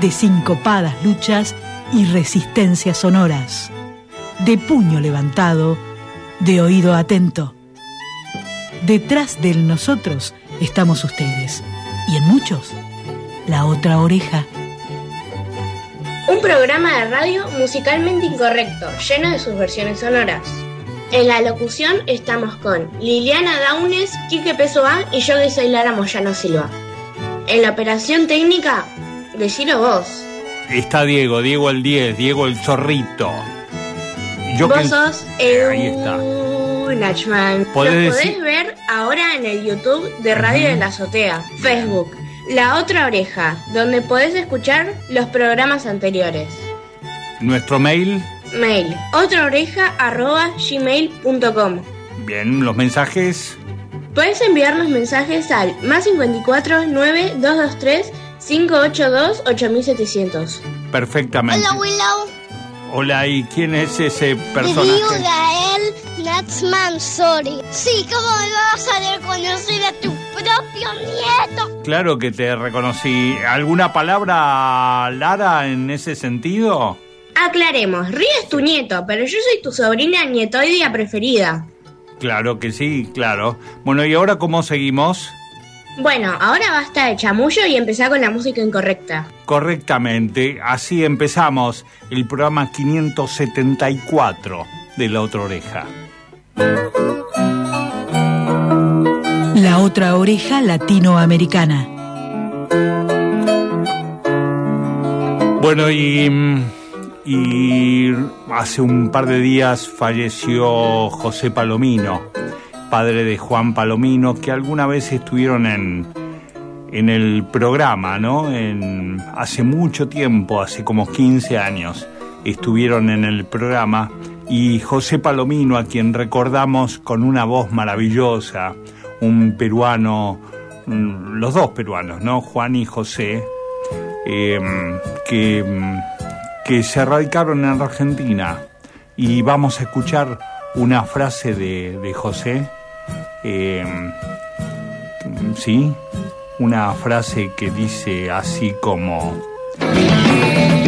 de sincopadas luchas y resistencias sonoras, de puño levantado, de oído atento. Detrás del nosotros estamos ustedes, y en muchos, la otra oreja. Un programa de radio musicalmente incorrecto, lleno de sus versiones sonoras. En la locución estamos con Liliana Daunes, Quique Pesoa y yo que soy Lara Moyano Silva. En la operación técnica, decilo vos. Está Diego, Diego el 10, Diego el zorrito. Yo vos sos el... Ahí está. Nachman. Lo podés ver ahora en el YouTube de Radio de la Azotea, Facebook, La Otra Oreja, donde podés escuchar los programas anteriores. Nuestro mail Mail otraoreja.gmail.com Bien, los mensajes. Puedes enviarnos mensajes al más 54 9 223 582 8700. Perfectamente. Hola, Willow. Hola, ¿y quién es ese personaje? Digo Gael Natsman Sorry. Sí, ¿cómo me vas a reconocer a tu propio nieto? Claro que te reconocí. ¿Alguna palabra, Lara, en ese sentido? Aclaremos, Río es tu nieto, pero yo soy tu sobrina nietoidea preferida. Claro que sí, claro. Bueno, ¿y ahora cómo seguimos? Bueno, ahora basta de chamullo y empezar con la música incorrecta. Correctamente, así empezamos el programa 574 de La Otra Oreja. La Otra Oreja Latinoamericana. Bueno, y y hace un par de días falleció José Palomino, padre de Juan Palomino, que alguna vez estuvieron en, en el programa, ¿no? En, hace mucho tiempo, hace como 15 años, estuvieron en el programa y José Palomino, a quien recordamos con una voz maravillosa, un peruano, mm, los dos peruanos, ¿no? Juan y José, eh, que que se radicaron en Argentina y vamos a escuchar una frase de, José, em, sí, una frase que dice así como...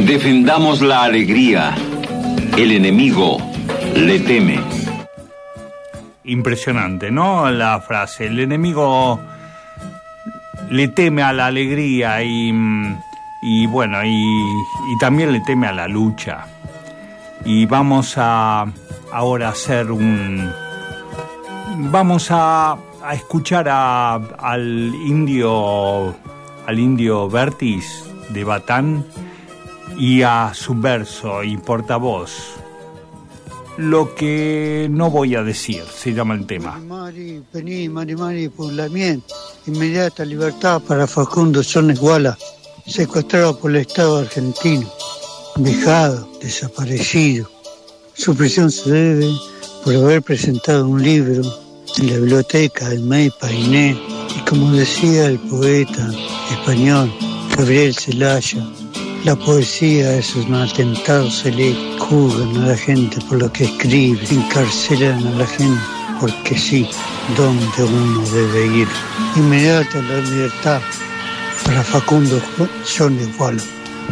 Defendamos la alegría, el enemigo le teme. Impresionante, ¿no? La frase, el enemigo le teme a la alegría y y bueno, y, también le teme a la lucha. Y vamos a ahora hacer un... Vamos a, a escuchar a, al indio, al indio Vertis de Batán y a su verso y portavoz. Lo que no voy a decir, se llama el tema. Mari, Mari, Mari, inmediata libertad para Facundo Son Iguala secuestrado por el Estado argentino, dejado, desaparecido. Su prisión se debe por haber presentado un libro en la biblioteca del May Painé y como decía el poeta español Gabriel Celaya, la poesía es un atentado, se le juzgan a la gente por lo que escribe, encarcelan a la gente porque sí, donde uno debe ir. Inmediata la libertad para Facundo son igual.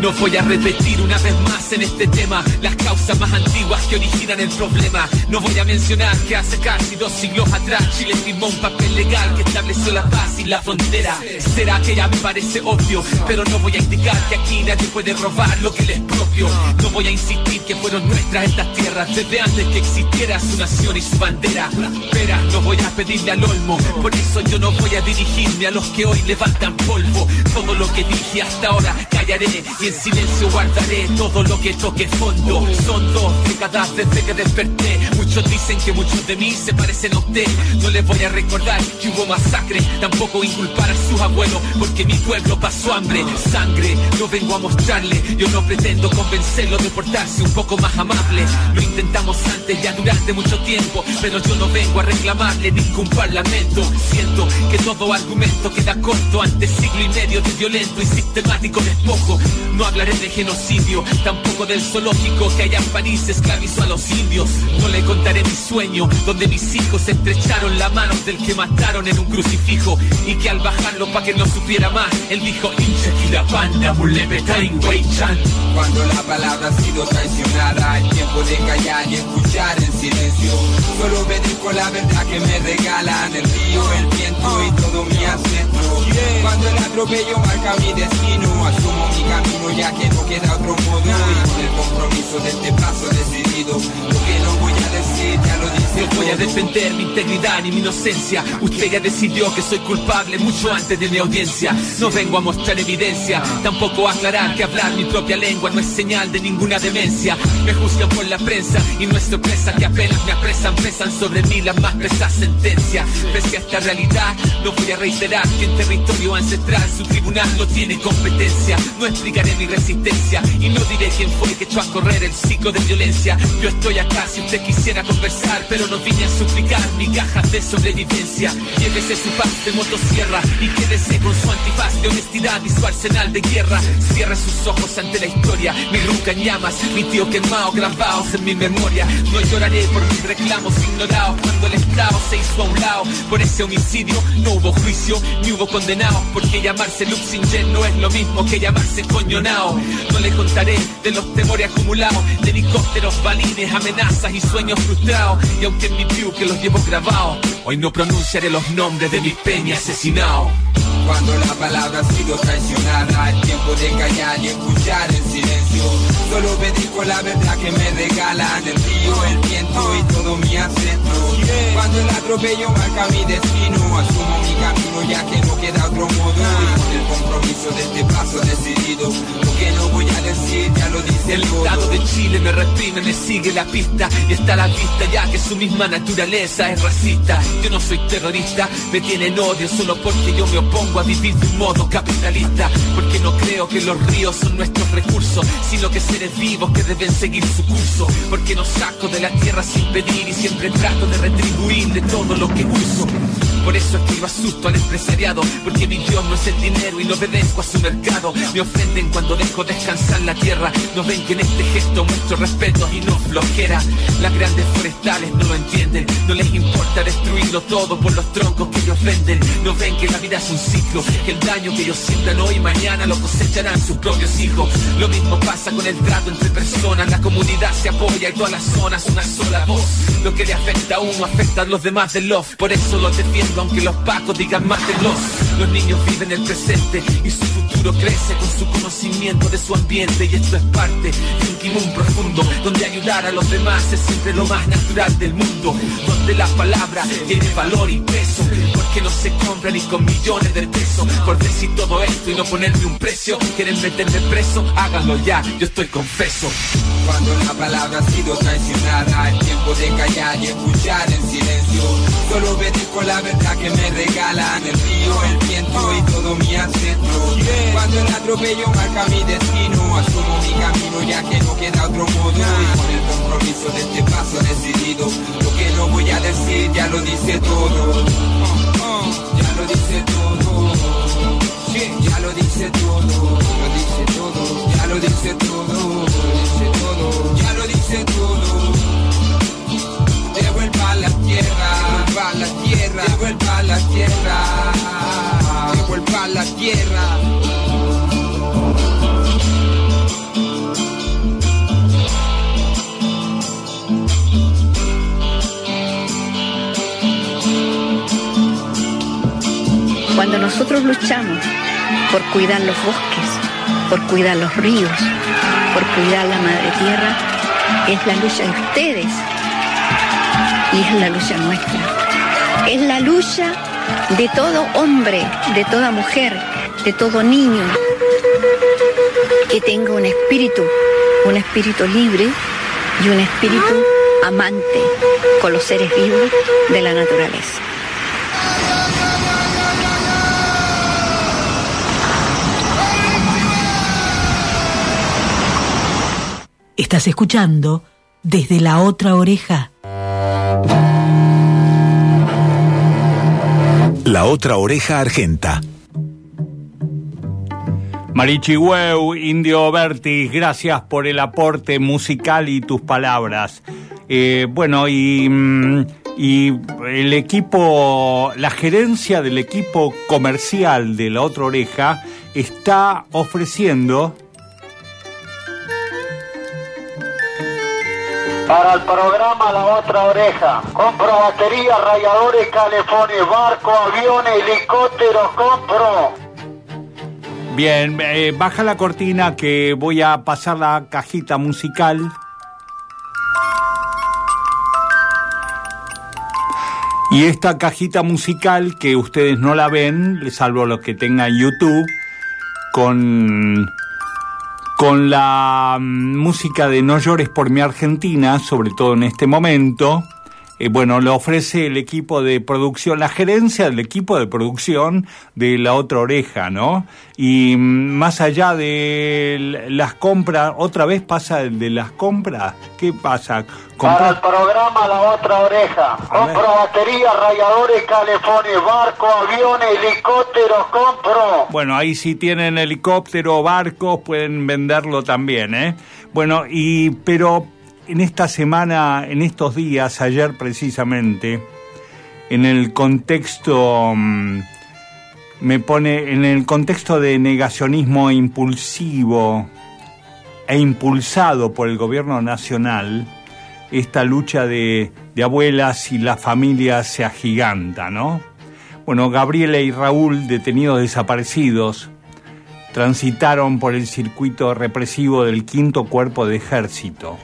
No voy a repetir una vez más en este tema las causas más antiguas que originan el problema. No voy a mencionar que hace casi dos siglos atrás Chile firmó un papel legal que estableció la paz y la frontera. Será que ya me parece obvio, pero no voy a indicar que aquí nadie puede robar lo que les propio. No voy a insistir que fueron nuestras estas tierras desde antes que existiera su nación y su bandera. Espera, no voy a pedirle al olmo, por eso yo no voy a dirigirme a los que hoy levantan polvo. Todo lo que dije hasta ahora callaré en silencio guardaré todo lo que toque fondo. Son dos décadas desde que desperté. Mucho Muchos dicen que muchos de mí se parecen a usted. No les voy a recordar que hubo masacre, tampoco inculpar a sus abuelos, porque mi pueblo pasó hambre, sangre. No vengo a mostrarle, yo no pretendo convencerlo de portarse un poco más amable. Lo intentamos antes ya durante mucho tiempo, pero yo no vengo a reclamarle ningún parlamento. Siento que todo argumento queda corto ante siglo y medio de violento y sistemático despojo. No hablaré de genocidio, tampoco del zoológico que allá en París esclavizó a los indios. No le contaré mi sueño, donde mis hijos estrecharon la mano del que mataron en un crucifijo y que al bajarlo pa' que no supiera más, él dijo, la banda, Cuando la palabra ha sido traicionada, es tiempo de callar y escuchar en silencio. Solo obedezco la verdad que me regalan el río, el viento y todo mi ancestro. Cuando el atropello marca mi destino, asumo mi camino ya que no queda otro modo. Y con el compromiso de este paso decidido, lo que no voy a decir ya lo dice. Voy a defender mi integridad ni mi inocencia. Usted ya decidió que soy culpable mucho antes de mi audiencia. No vengo a mostrar evidencia, tampoco a aclarar que hablar mi propia lengua no es señal de ninguna demencia. Me juzgan por la prensa y no es sorpresa que apenas me apresan, pesan sobre mí las más pesas sentencias. Pese a esta realidad, no voy a reiterar que en territorio ancestral su tribunal no tiene competencia. No explicaré mi resistencia y no diré quién fue que echó a correr el ciclo de violencia. Yo estoy acá si usted quisiera conversar, pero no vine a suplicar mi caja de sobrevivencia. Llévese su paz de motosierra y quédese con su antifaz de honestidad y su arsenal de guerra. Cierre sus ojos ante la historia, mi ruca en llamas, mi tío quemado, grabados en mi memoria. No lloraré por mis reclamos ignorados cuando el Estado se hizo a un lado. Por ese homicidio no hubo juicio ni hubo condenado, porque llamarse Luxinger no es lo mismo que llamarse coñonao. No le contaré de los temores acumulados, de helicópteros, balines, amenazas y sueños frustrados. Y aunque en mi view que los llevo grabados, hoy no pronunciaré los nombres de mis peñas asesinados. Cuando la palabra ha sido traicionada, es tiempo de callar y escuchar en silencio. Solo obedezco la verdad que me regalan el río, el viento y todo mi ancestro. Cuando el atropello marca mi destino, asumo mi camino ya que no queda otro modo. Y con el compromiso de este paso decidido, lo que no voy a decir ya lo dice el Estado de Chile me reprime, me sigue la pista y está a la vista ya que su misma naturaleza es racista. Yo no soy terrorista, me tienen odio solo porque yo me opongo a vivir de un modo capitalista, porque no creo que los ríos son nuestros recursos, sino que seres vivos que deben seguir su curso, porque no saco de la tierra sin pedir y siempre trato de retribuirle todo lo que uso. Por eso escribo asusto al empresariado, porque mi Dios no es el dinero y no obedezco a su mercado. Me ofenden cuando dejo descansar la tierra. No ven que en este gesto muestro respeto y no flojera. Las grandes forestales no lo entienden, no les importa destruirlo todo por los troncos que ellos venden. No ven que la vida es un ciclo, que el daño que ellos sientan hoy mañana lo cosecharán sus propios hijos. Lo mismo pasa con el trato entre personas, la comunidad se apoya y todas las zonas una sola voz. Lo que le afecta a uno afecta a los demás de love, por eso lo defiendo aunque los pacos digan mátenlos. Los niños viven el presente y su futuro crece con su conocimiento de su ambiente y esto es parte de un timón profundo donde ayudar a los demás es siempre lo más natural del mundo, donde la palabra tiene valor y peso, porque no se compra ni con millones de pesos por decir todo esto y no ponerme un precio. Quieren meterme preso, háganlo ya, yo estoy confeso. Cuando la palabra ha sido traicionada, es tiempo de callar y escuchar en silencio. Solo obedezco la verdad que me regalan el río, el viento y todo mi ancestro. Cuando el atropello marca mi destino, asumo mi camino ya que no queda otro modo. Y con el compromiso de este paso decidido, lo que no voy a decir ya lo dice todo. Ya lo dice todo. Ya lo dice todo. Lo dice todo. Ya lo dice todo. Dice todo. Ya lo dice todo. Devuelva la tierra. Devuelva la tierra. Devuelva la tierra. Devuelva la tierra. Cuando nosotros luchamos por cuidar los bosques, por cuidar los ríos, por cuidar la madre tierra, es la lucha de ustedes y es la lucha nuestra. Es la lucha de todo hombre, de toda mujer, de todo niño que tenga un espíritu, un espíritu libre y un espíritu amante con los seres vivos de la naturaleza. Estás escuchando desde la otra oreja. La otra oreja argenta. Marichihueu, Indio Vertis, gracias por el aporte musical y tus palabras. Eh, bueno, y, mm, y el equipo, la gerencia del equipo comercial de la otra oreja está ofreciendo Para el programa La Otra Oreja. Compro baterías, rayadores, calefones, barcos, aviones, helicópteros, compro. Bien, eh, baja la cortina que voy a pasar la cajita musical. Y esta cajita musical que ustedes no la ven, salvo los que tengan YouTube, con con la mm, música de No llores por mi Argentina, sobre todo en este momento. Eh, bueno, lo ofrece el equipo de producción, la gerencia del equipo de producción de La Otra Oreja, ¿no? Y mm, más allá de las compras, otra vez pasa el de las compras, ¿qué pasa? Para el programa La Otra Oreja, compro baterías, rayadores, calefones, barcos, aviones, helicópteros, compro. Bueno, ahí si tienen helicóptero o barcos pueden venderlo también, ¿eh? Bueno, y pero en esta semana, en estos días, ayer precisamente, en el contexto, mm, me pone, en el contexto de negacionismo impulsivo e impulsado por el gobierno nacional, esta lucha de, abuelas y la familia se agiganta, ¿no? Bueno, Gabriela y Raúl, detenidos desaparecidos, transitaron por el circuito represivo del quinto cuerpo de ejército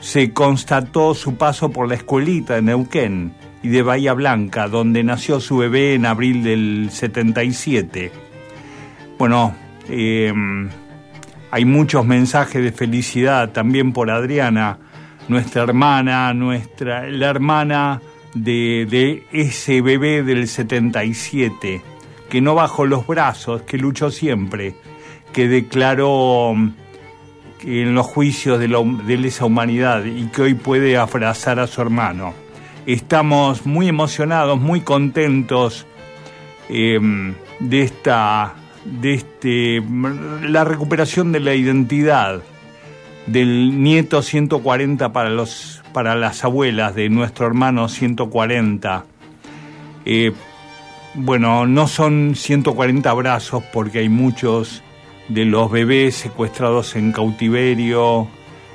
se constató su paso por la escuelita de Neuquén y de Bahía Blanca, donde nació su bebé en abril del 77. Bueno, eh, hay muchos mensajes de felicidad también por Adriana, nuestra hermana, nuestra, la hermana de, de ese bebé del 77, que no bajó los brazos, que luchó siempre, que declaró en los juicios de, esa humanidad y que hoy puede abrazar a su hermano. Estamos muy emocionados, muy contentos em, de esta, de este, la recuperación de la identidad del nieto 140 para los, para las abuelas de nuestro hermano 140. Eh, bueno, no son 140 abrazos porque hay muchos de los bebés secuestrados en cautiverio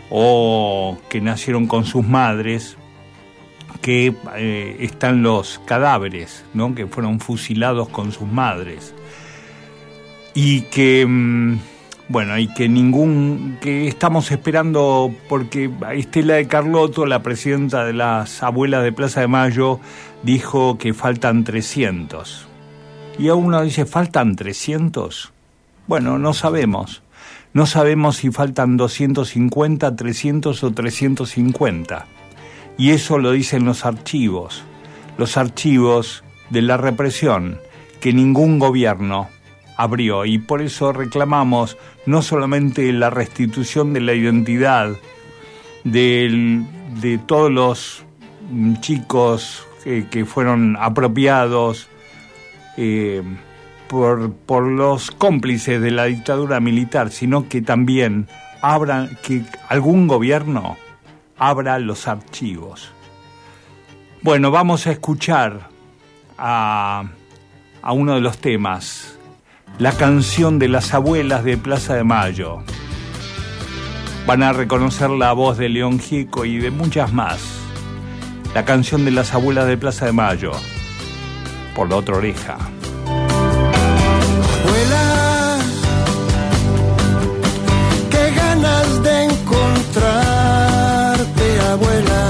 o que nacieron con sus madres, que eh, están los cadáveres, ¿no? que fueron fusilados con sus madres. Y que, mm, bueno, y que ningún, que estamos esperando, porque Estela de Carlotto, la presidenta de las abuelas de Plaza de Mayo, dijo que faltan 300. Y a uno dice, ¿faltan 300? Bueno, no sabemos. No sabemos si faltan 250, 300 o 350. Y eso lo dicen los archivos, los archivos de la represión que ningún gobierno abrió. Y por eso reclamamos no solamente la restitución de la identidad de, todos los chicos que, fueron apropiados, eh, por, por los cómplices de la dictadura militar, sino que también abran, que algún gobierno abra los archivos. Bueno, vamos a escuchar a, a uno de los temas, la canción de las abuelas de Plaza de Mayo. Van a reconocer la voz de León Gieco y de muchas más. La canción de las abuelas de Plaza de Mayo, por la otra oreja. abuela.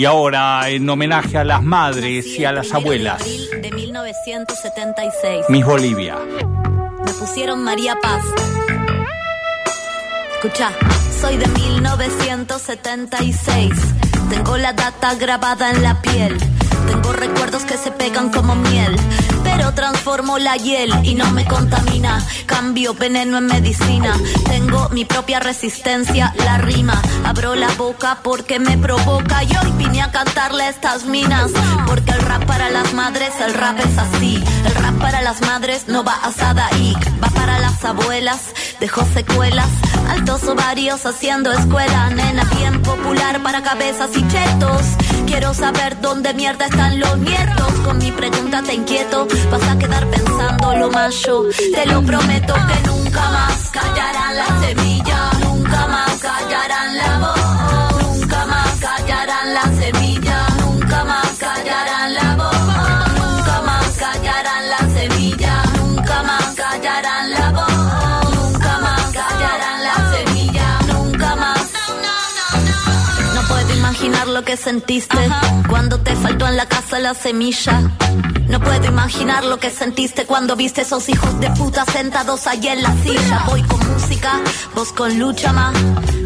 Y ahora, en homenaje a las madres y a las abuelas, de 1976. Miss Bolivia. Me pusieron María Paz. Escucha, soy de 1976. Tengo la data grabada en la piel. Tengo recuerdos que se pegan como miel. Pero transformo la hiel y no me contamina. Cambio veneno en medicina. Tengo mi propia resistencia, la rima. Abro la boca porque me provoca. Y hoy vine a cantarle estas minas. Porque el rap para las madres, el rap es así. El rap para las madres no va a Sadaik. Va para las abuelas, dejó secuelas. Altos ovarios haciendo escuela. Nena bien popular para cabezas y chetos. Quiero saber dónde mierda están los nietos. Con mi pregunta te inquieto. Vas a quedar pensando lo macho. Te lo prometo que nunca más callarán la semilla. La semilla. Nunca más callarán lo que sentiste cuando te faltó en la casa la semilla. No puedo imaginar lo que sentiste cuando viste esos hijos de puta sentados allí en la silla. Voy con música, vos con lucha más.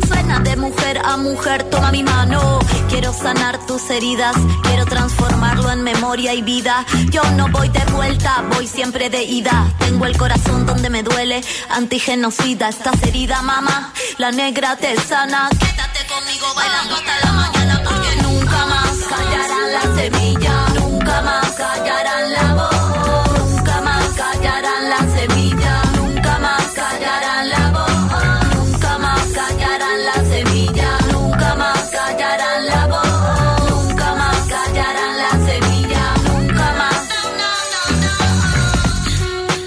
Suena de mujer a mujer, toma mi mano. Quiero sanar tus heridas, quiero transformarlo en memoria y vida. Yo no voy de vuelta, voy siempre de ida. Tengo el corazón donde me duele, antigenocida. Estás herida, mamá, la negra te sana. Quédate conmigo bailando hasta la mañana semilla. Nunca más callarán la voz. Nunca más callarán la semilla. Nunca más callarán la voz. Nunca más callarán la semilla. Nunca más callarán la voz. Nunca más callarán la semilla. Nunca más.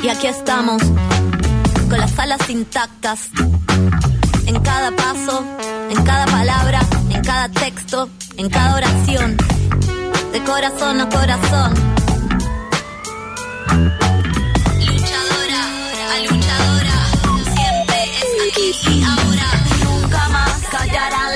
Y aquí estamos, con las alas intactas. En cada paso, en cada palabra, en cada texto, en cada oración. De corazón a corazón. Luchadora, a luchadora. Siempre es aquí y ahora. Nunca más callarán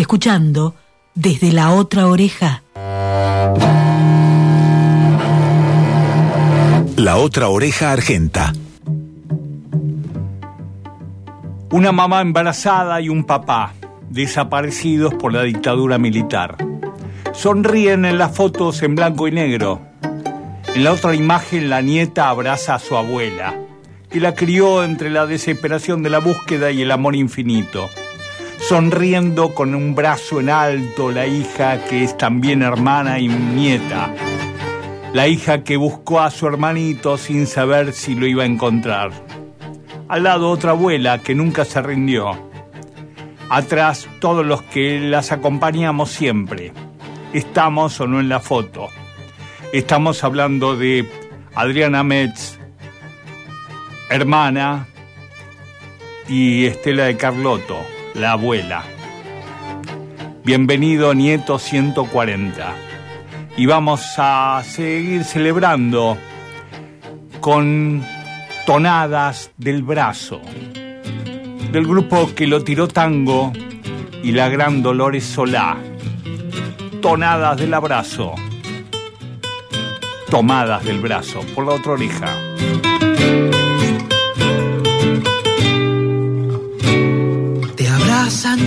escuchando desde la otra oreja. La otra oreja argenta. Una mamá embarazada y un papá desaparecidos por la dictadura militar. Sonríen en las fotos en blanco y negro. En la otra imagen la nieta abraza a su abuela, que la crió entre la desesperación de la búsqueda y el amor infinito. Sonriendo con un brazo en alto la hija que es también hermana y nieta. La hija que buscó a su hermanito sin saber si lo iba a encontrar. Al lado otra abuela que nunca se rindió. Atrás todos los que las acompañamos siempre. Estamos o no en la foto. Estamos hablando de Adriana Metz, hermana, y Estela de Carlotto, la abuela. Bienvenido, nieto 140. y vamos a seguir celebrando con tonadas del brazo del grupo que lo tiró tango y la gran Dolores Solá. Tonadas del abrazo. Tomadas del brazo por la otra oreja.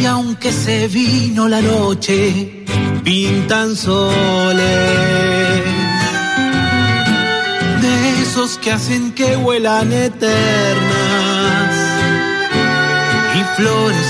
Y aunque se vino la noche, pintan soles. De esos que hacen que huelan eternas. Y flores,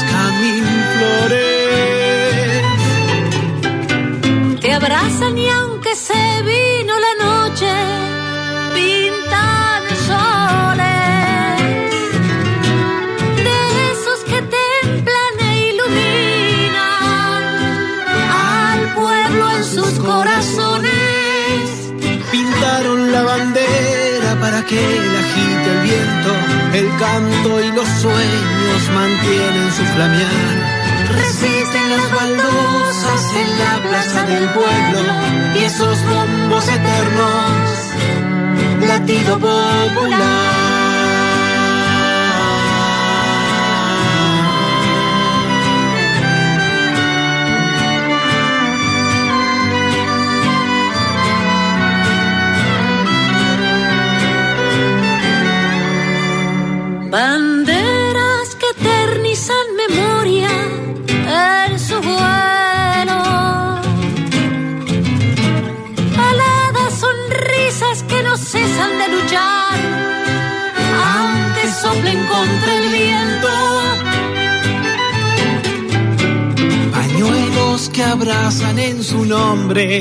el viento, el canto y los sueños mantienen su flamear. Resisten las baldosas en la plaza del pueblo y esos bombos eternos, latido Banderas abrazan en su nombre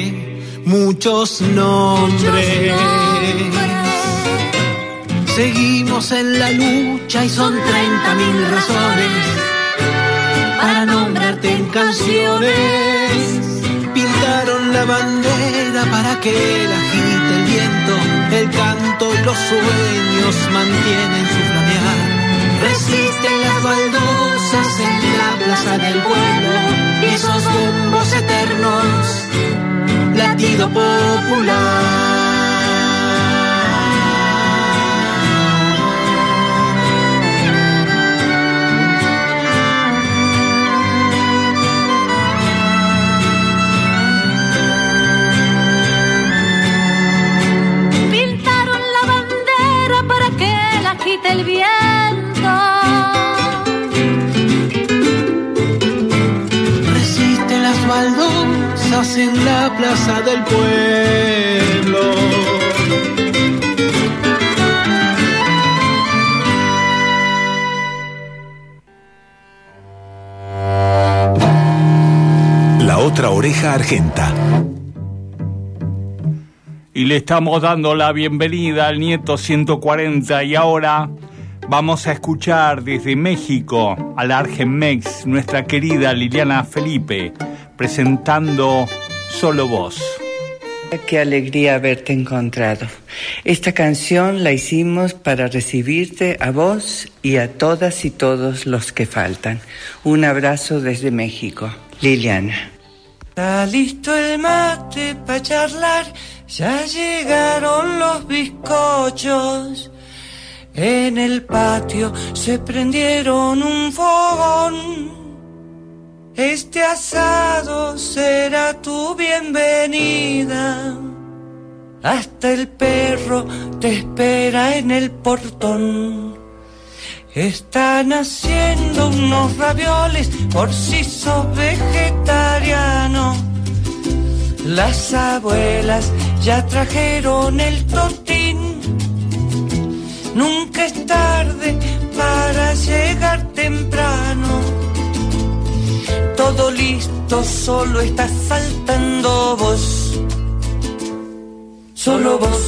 muchos nombres. Seguimos en la lucha y son 30 mil razones para nombrarte en canciones. Pintaron la bandera para que la agite el viento, el canto y los sueños mantienen su flamear. Resisten las en la plaza del pueblo y esos bombos eternos, latido popular. Pintaron la bandera para que la agite el viento. En la plaza del pueblo. La otra oreja argenta. Y le estamos dando la bienvenida al nieto 140 y ahora vamos a escuchar desde México a la Argenmex, nuestra querida Liliana Felipe, presentando Solo Voz. Qué alegría haberte encontrado. Esta canción la hicimos para recibirte a vos y a todas y todos los que faltan. Un abrazo desde México. Liliana. Está listo el mate para charlar, ya llegaron los bizcochos. En el patio se prendieron un fogón. Este asado será tu bienvenida. Hasta el perro te espera en el portón. Están haciendo unos ravioles por si sos vegetariano. Las abuelas ya trajeron el totín. Nunca es tarde para llegar temprano. Todo listo, solo está faltando vos. Solo vos,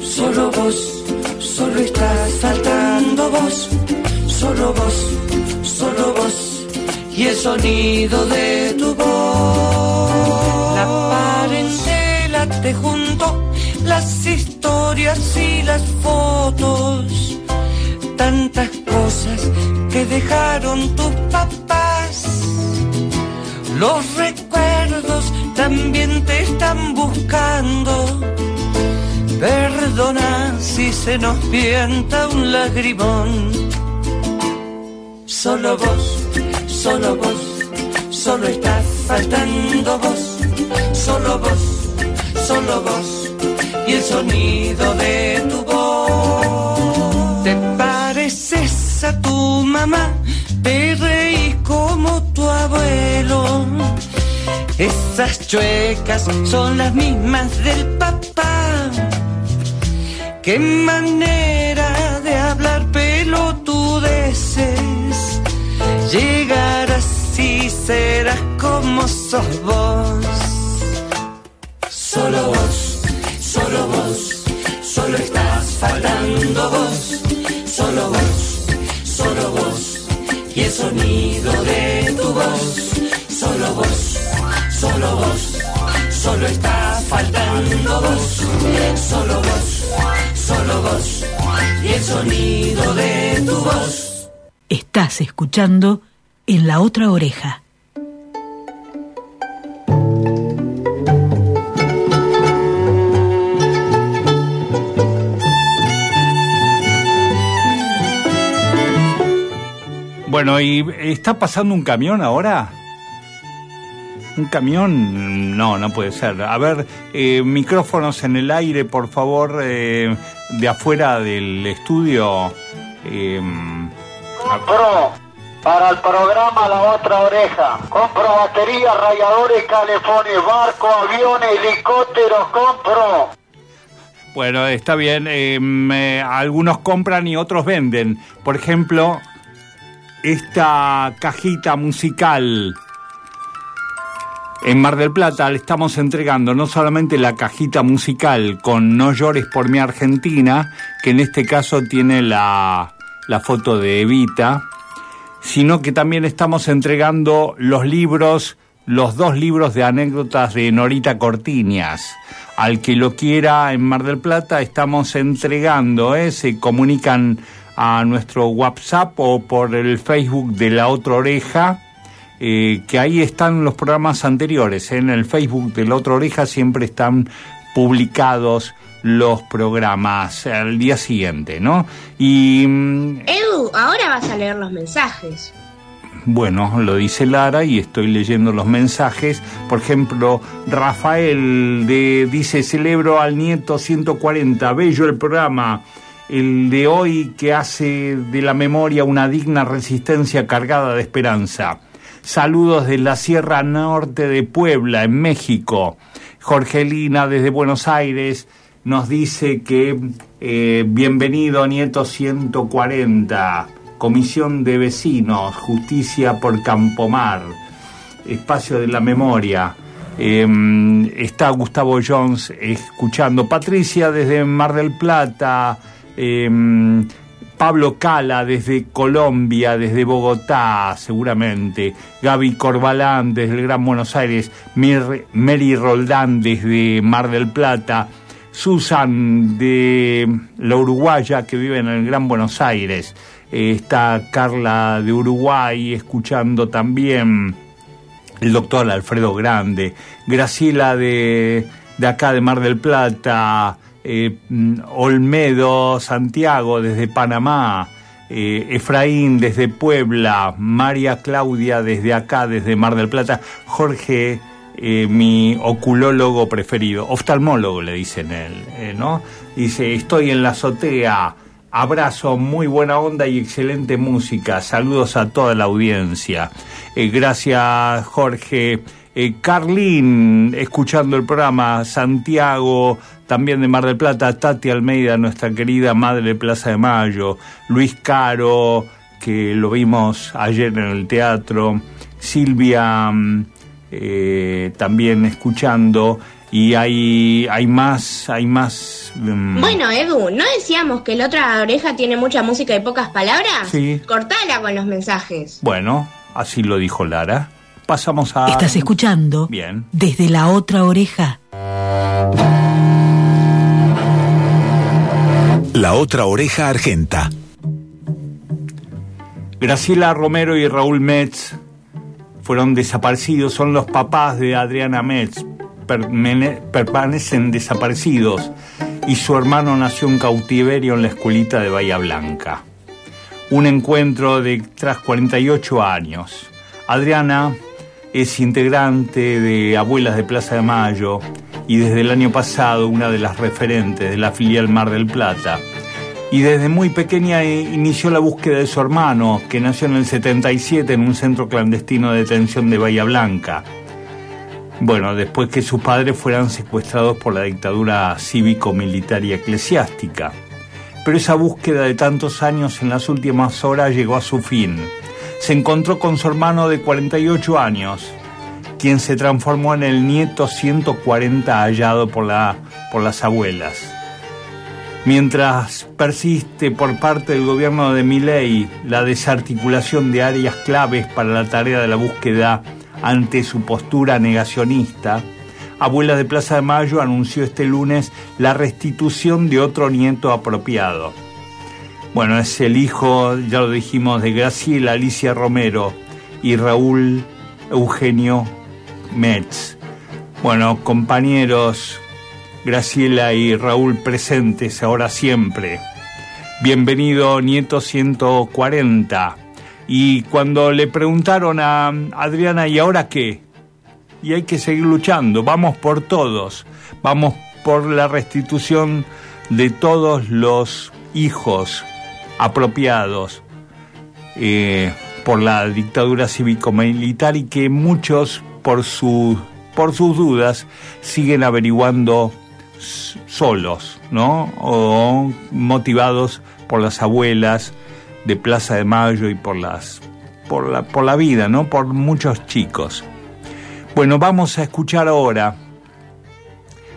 solo vos, solo está faltando vos. Solo vos, solo vos, y el sonido de tu voz. La parentela te juntó, las historias y las fotos. Tantas cosas que dejaron tus papás. Los recuerdos también te están buscando. Perdona si se nos pienta un lagrimón. Solo vos, solo vos, solo estás faltando vos, solo vos, solo vos y el sonido de tu voz. Te pareces a tu mamá, te Esas chuecas son las mismas del papá. Qué manera de hablar pelotudeces. Llegar así serás como sos vos. Solo vos, solo vos, solo estás faltando vos. Solo vos, solo vos, y el sonido de tu voz. Solo vos, solo vos, solo estás faltando vos. Solo vos, solo vos, y el sonido de tu voz. Estás escuchando en la otra oreja. Bueno, ¿y está pasando un camión ahora? ¿Un camión? No, no puede ser. A ver, eh, micrófonos en el aire, por favor, eh, de afuera del estudio. Eh, Compro para el programa La Otra Oreja. Compro baterías, rayadores, calefones, barcos, aviones, helicópteros. Compro. bueno, está bien. eh, me- algunos compran y otros venden. Por ejemplo, esta cajita musical. En Mar del Plata le estamos entregando no solamente la cajita musical con No llores por mi Argentina, que en este caso tiene la, la foto de Evita, sino que también estamos entregando los libros, los dos libros de anécdotas de Norita Cortiñas. Al que lo quiera en Mar del Plata estamos entregando, ¿eh? se comunican a nuestro WhatsApp o por el Facebook de La Otra Oreja, eh, que ahí están los programas anteriores. En el Facebook de La Otra Oreja siempre están publicados los programas al día siguiente, ¿no? Y mm, Edu, ahora vas a leer los mensajes. bueno, lo dice Lara y estoy leyendo los mensajes. Por ejemplo, Rafael de, dice, celebro al nieto 140, bello el programa, el de hoy que hace de la memoria una digna resistencia cargada de esperanza. Saludos de la Sierra Norte de Puebla, en México. Jorgelina desde Buenos Aires nos dice que eh, bienvenido Nieto 140, Comisión de Vecinos, Justicia por Campomar, Espacio de la Memoria. Eh, está Gustavo Jones escuchando. Patricia desde Mar del Plata. eh, Pablo Cala desde Colombia, desde Bogotá, seguramente. Gaby Corbalán desde el Gran Buenos Aires. Mir- Mary Roldán desde Mar del Plata. Susan de la Uruguaya que vive en el Gran Buenos Aires. Eh, está Carla de Uruguay escuchando también el doctor Alfredo Grande, Graciela de, de acá de Mar del Plata, eh, mm, Olmedo Santiago desde Panamá, eh, Efraín desde Puebla, María Claudia desde acá, desde Mar del Plata, Jorge, eh, mi oculólogo preferido, oftalmólogo le dicen él, ¿no? Dice, estoy en la azotea. Abrazo, muy buena onda y excelente música. Saludos a toda la audiencia. Gracias, Jorge. Eh, Carlín, escuchando el programa. Santiago, también de Mar del Plata. Tati Almeida, nuestra querida madre de Plaza de Mayo. Luis Caro, que lo vimos ayer en el teatro. Silvia, mm, eh, también escuchando. Y hay, hay más, hay más. mm, Bueno, Edu, ¿no decíamos que la otra oreja tiene mucha música y pocas palabras? Sí. Cortala con los mensajes. Bueno, así lo dijo Lara. Pasamos a. Estás escuchando Bien. desde la otra oreja. La otra oreja argenta. Graciela Romero y Raúl Metz fueron desaparecidos, son los papás de Adriana Metz. permane- permanecen desaparecidos y su hermano nació en cautiverio en la escuelita de Bahía Blanca. Un encuentro de tras 48 años. Adriana es integrante de Abuelas de Plaza de Mayo y desde el año pasado una de las referentes de la filial Mar del Plata. Y desde muy pequeña eh, inició la búsqueda de su hermano, que nació en el 77 en un centro clandestino de detención de Bahía Blanca. Bueno, después que sus padres fueran secuestrados por la dictadura cívico-militar y eclesiástica. Pero esa búsqueda de tantos años en las últimas horas llegó a su fin. Se encontró con su hermano de 48 años, quien se transformó en el nieto 140 hallado por, la, por las abuelas. Mientras persiste por parte del gobierno de Milei la desarticulación de áreas claves para la tarea de la búsqueda ante su postura negacionista, Abuelas de Plaza de Mayo anunció este lunes la restitución de otro nieto apropiado. Bueno, es el hijo, ya lo dijimos, de Graciela Alicia Romero y Raúl Eugenio Metz. Bueno, compañeros, Graciela y Raúl presentes ahora siempre. Bienvenido, nieto 140. Y cuando le preguntaron a Adriana, ¿y ahora qué? Y hay que seguir luchando, vamos por todos, vamos por la restitución de todos los hijos apropiados eh, por la dictadura cívico-militar y que muchos por, por sus dudas siguen averiguando solos, ¿no? O motivados por las abuelas de Plaza de Mayo y por las por la, por la vida, ¿no? Por muchos chicos. Bueno, vamos a escuchar ahora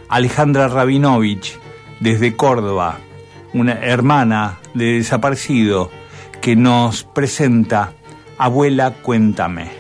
a Alejandra Rabinovich desde Córdoba, una hermana de desaparecido que nos presenta Abuela, cuéntame.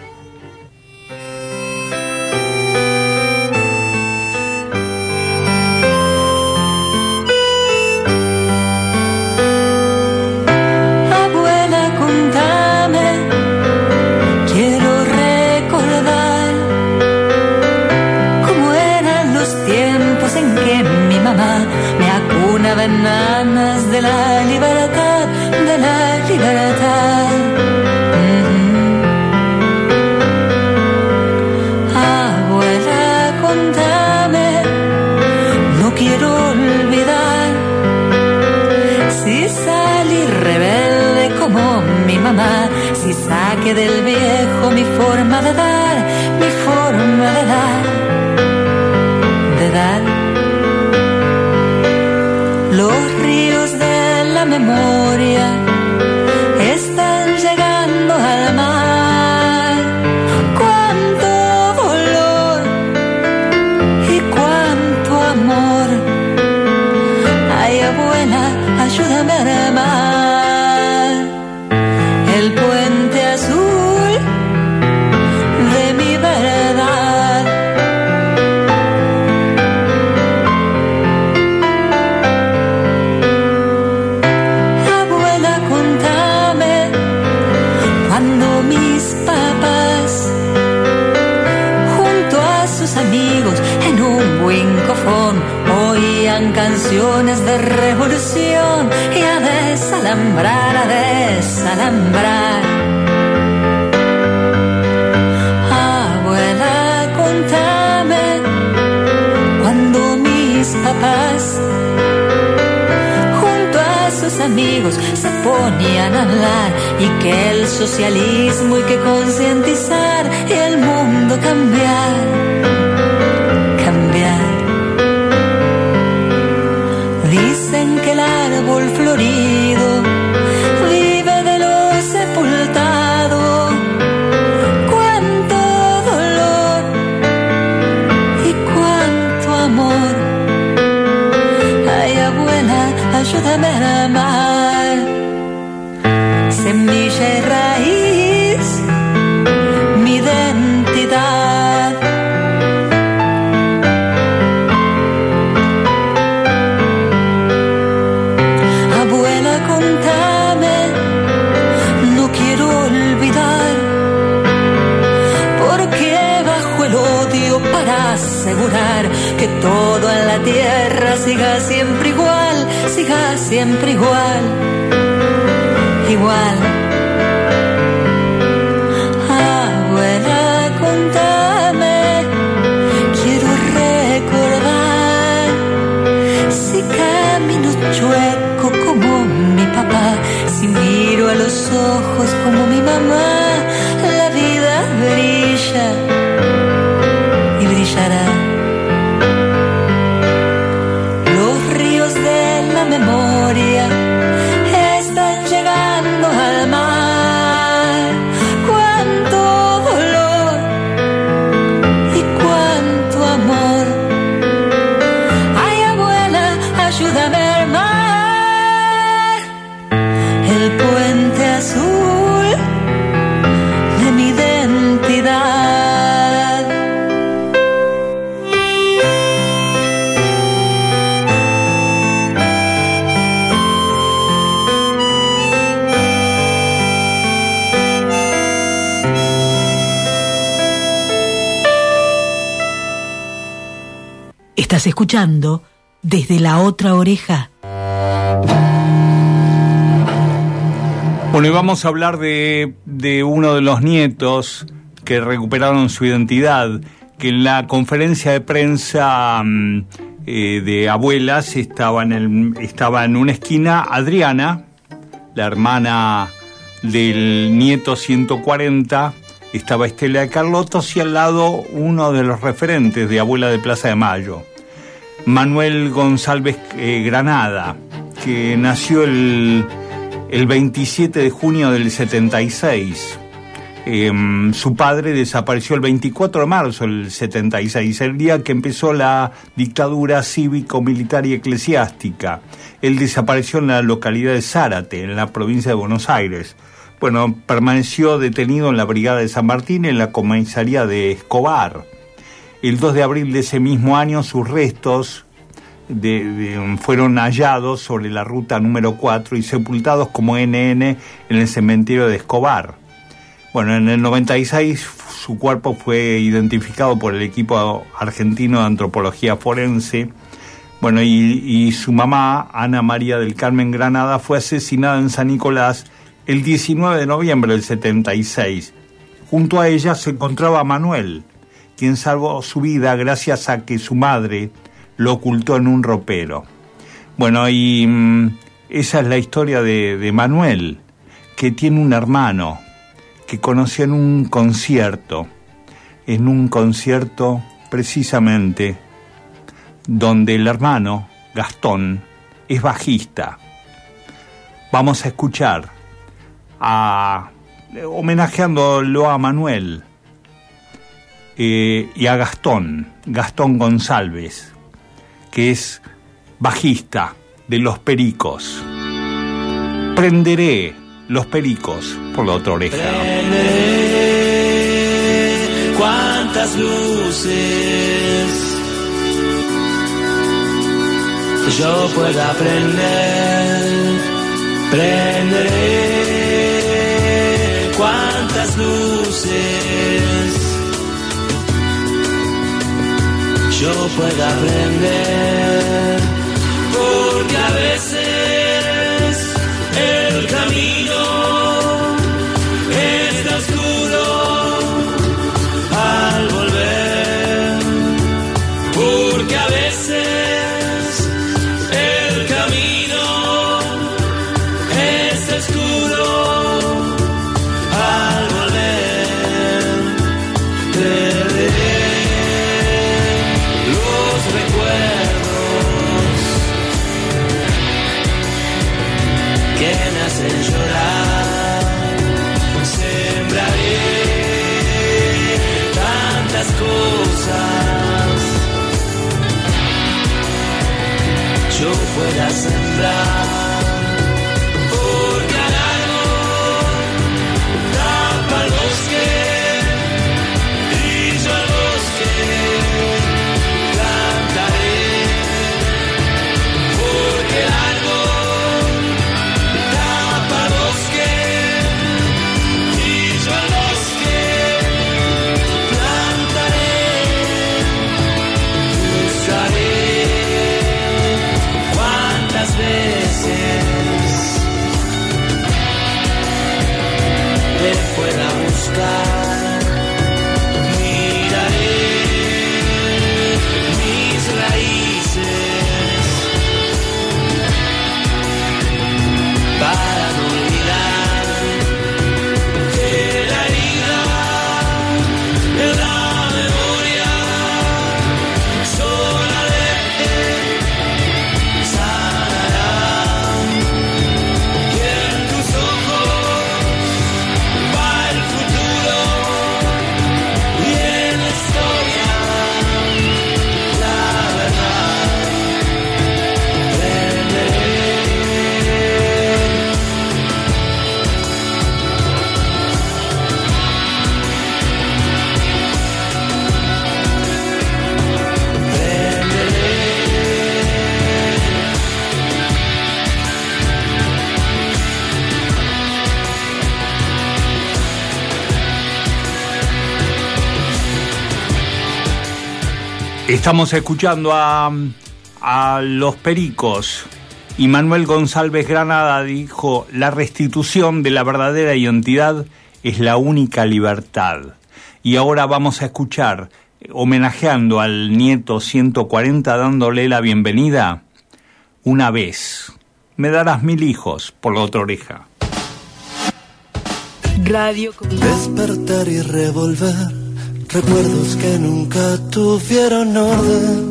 Socialismo hay que concientizar escuchando desde la otra oreja. Bueno, y vamos a hablar de, de uno de los nietos que recuperaron su identidad, que en la conferencia de prensa mm, eh, de abuelas estaba en, el, estaba en una esquina Adriana, la hermana del nieto 140, estaba Estela de Carlotos y al lado uno de los referentes de Abuela de Plaza de Mayo, Manuel González eh, Granada, que nació el, el 27 de junio del 76. Eh, su padre desapareció el 24 de marzo del 76, el día que empezó la dictadura cívico-militar y eclesiástica. Él desapareció en la localidad de Zárate, en la provincia de Buenos Aires. Bueno, permaneció detenido en la Brigada de San Martín, en la comisaría de Escobar. El 2 de abril de ese mismo año, sus restos fueron hallados sobre la ruta número 4 y sepultados como NN en el cementerio de Escobar. Bueno, en el 96 su cuerpo fue identificado por el equipo argentino de antropología forense. Bueno, y, y su mamá, Ana María del Carmen Granada, fue asesinada en San Nicolás el 19 de noviembre del 76. Junto a ella se encontraba Manuel, quien salvó su vida gracias a que su madre lo ocultó en un ropero. Bueno, y mm, esa es la historia de, de Manuel, que tiene un hermano que conoció en un concierto, en un concierto precisamente donde el hermano, Gastón, es bajista. Vamos a escuchar a homenajeándolo a Manuel eh, y a Gastón, Gastón González, que es bajista de Los Pericos. Prenderé los pericos por la otra oreja. cuántas luces yo pueda prender, yo pueda prender, porque a veces Estamos escuchando a, a Los Pericos y Manuel González Granada dijo, la restitución de la verdadera identidad es la única libertad. Y ahora vamos a escuchar, homenajeando al nieto 140, dándole la bienvenida, una vez. Me darás mil hijos por la otra oreja. Radio. Despertar y revolver recuerdos que nunca tuvieron orden.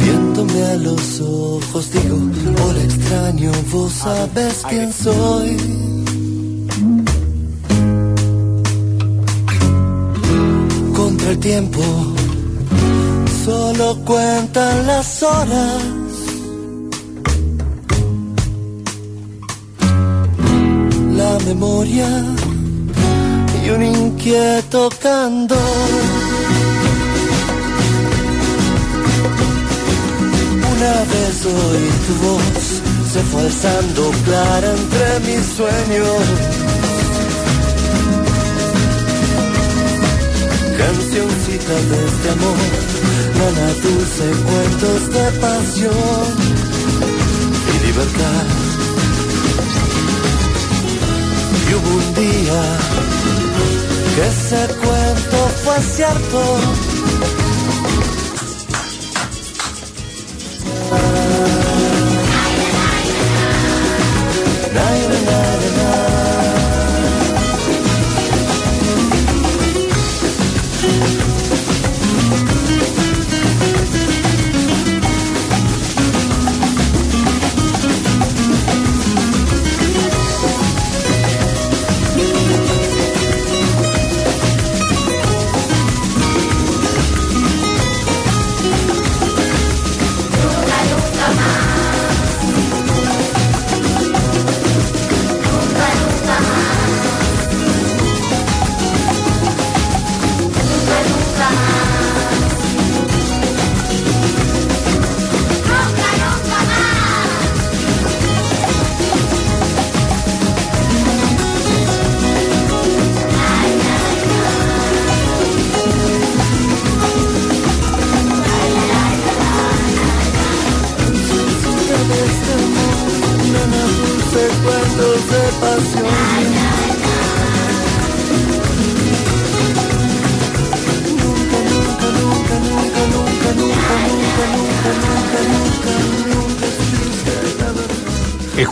Viéndome a los ojos digo, hola extraño, vos sabes quién soy. Contra el tiempo, solo cuentan las horas. Memoria y un inquieto candor. Una vez oí tu voz, se fue alzando clara entre mis sueños. Cancioncita de este amor, nana dulce, cuentos de pasión y libertad. Hubo un día que ese cuento fue cierto. Cuentos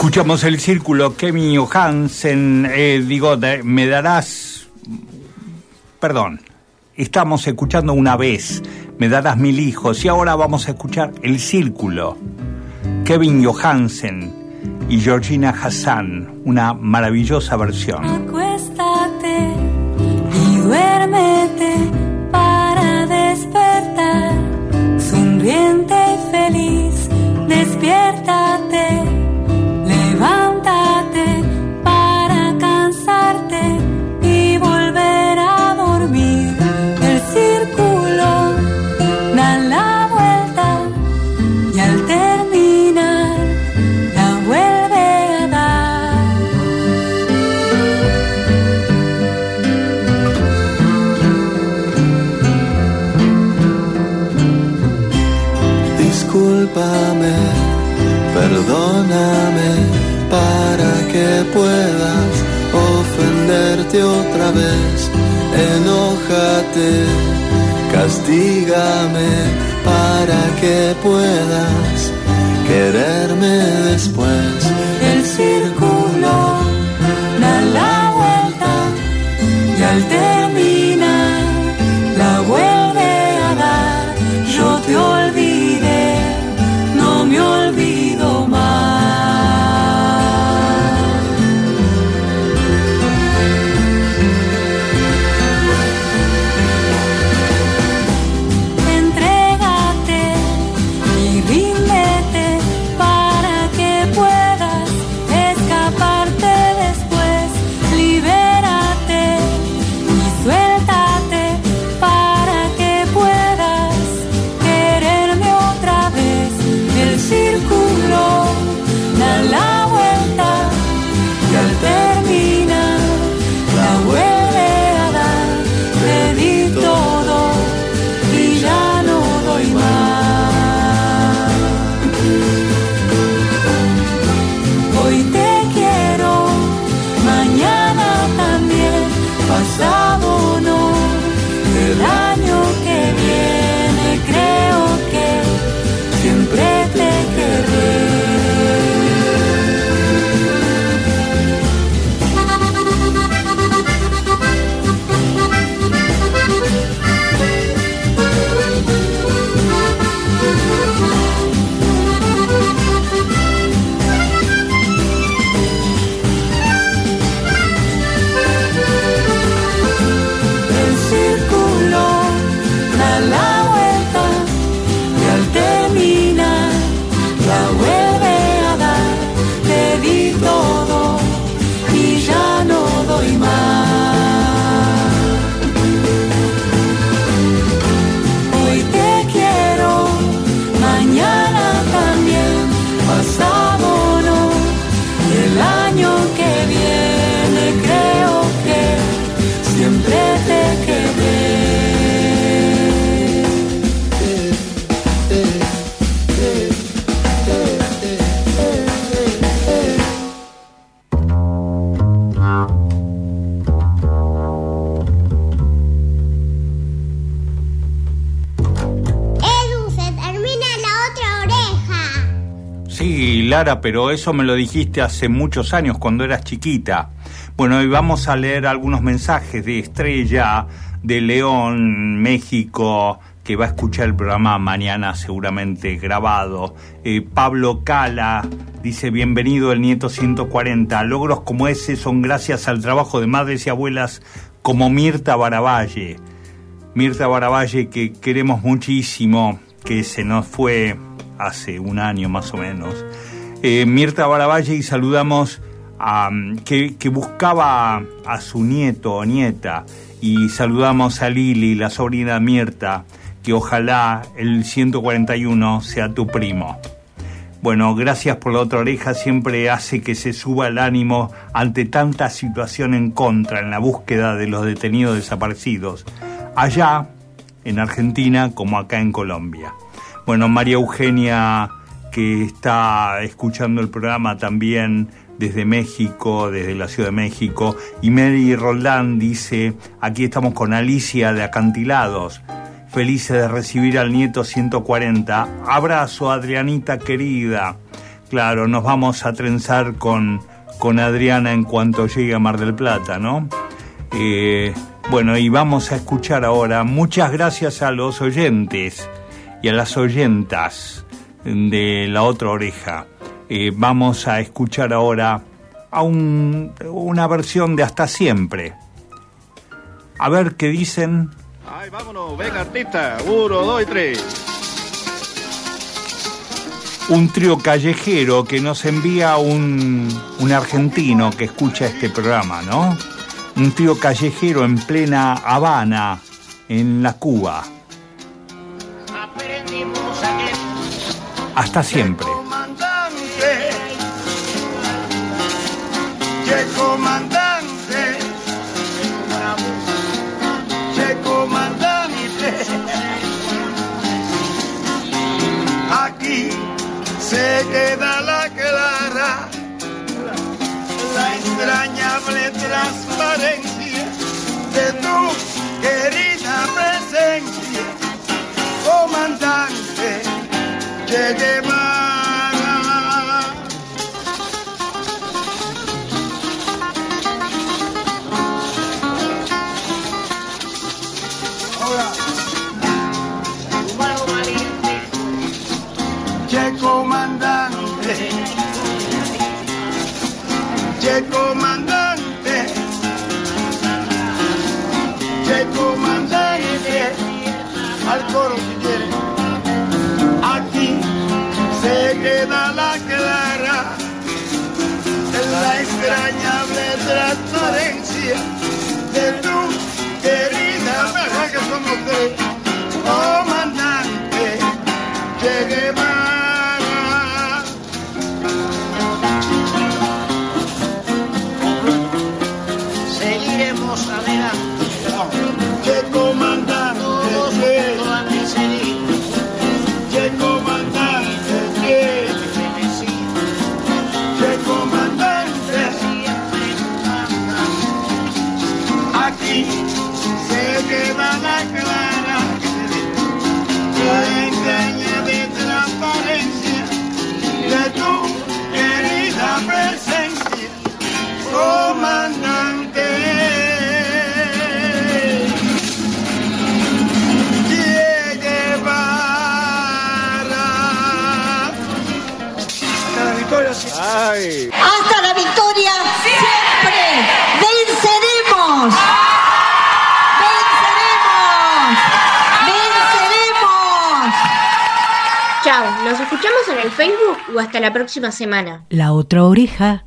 Escuchamos el círculo Kevin Johansen, eh, digo, me darás, perdón, estamos escuchando una vez, me darás mil hijos, y ahora vamos a escuchar el círculo, Kevin Johansen y Georgina Hassan, una maravillosa versión. Acuéstate y duérmete para despertar. Sonriente y feliz, despiértate. Otra vez. Enójate, castígame para que puedas quererme después. Pero eso me lo dijiste hace muchos años, cuando eras chiquita. Bueno, hoy vamos a leer algunos mensajes de Estrella, de León, México, que va a escuchar el programa mañana seguramente grabado. Eh, Pablo Cala dice, bienvenido el nieto 140. Logros como ese son gracias al trabajo de madres y abuelas como Mirta Baravalle. Mirta Baravalle que queremos muchísimo, que se nos fue hace un año más o menos. Eh, Mirta Baravalle y saludamos a, que, que buscaba a su nieto o nieta y saludamos a Lili, la sobrina Mirta, que ojalá el 141 sea tu primo. Bueno, gracias por la otra oreja, siempre hace que se suba el ánimo ante tanta situación en contra en la búsqueda de los detenidos desaparecidos, allá en Argentina como acá en Colombia. Bueno, María Eugenia, que está escuchando el programa también desde México, desde la Ciudad de México, y Mary Roldán dice, aquí estamos con Alicia de Acantilados, felices de recibir al nieto 140. Abrazo, Adrianita querida. Claro, nos vamos a trenzar con, con Adriana en cuanto llegue a Mar del Plata, ¿no? Eh, bueno, y vamos a escuchar ahora. Muchas gracias a los oyentes y a las oyentas de la otra oreja. Eh, vamos a escuchar ahora a un, una versión de Hasta Siempre. A ver qué dicen Ay, vámonos, venga artista. Uno, dos y tres. un trío callejero que nos envía un, un argentino que escucha este programa, ¿no? Un trío callejero en plena Habana, en la Cuba. Hasta siempre. comandante, comandante, comandante, aquí se queda la clara, la entrañable transparencia de tu querida presencia, comandante. Che Guevara. En el Facebook o hasta la próxima semana. La otra oreja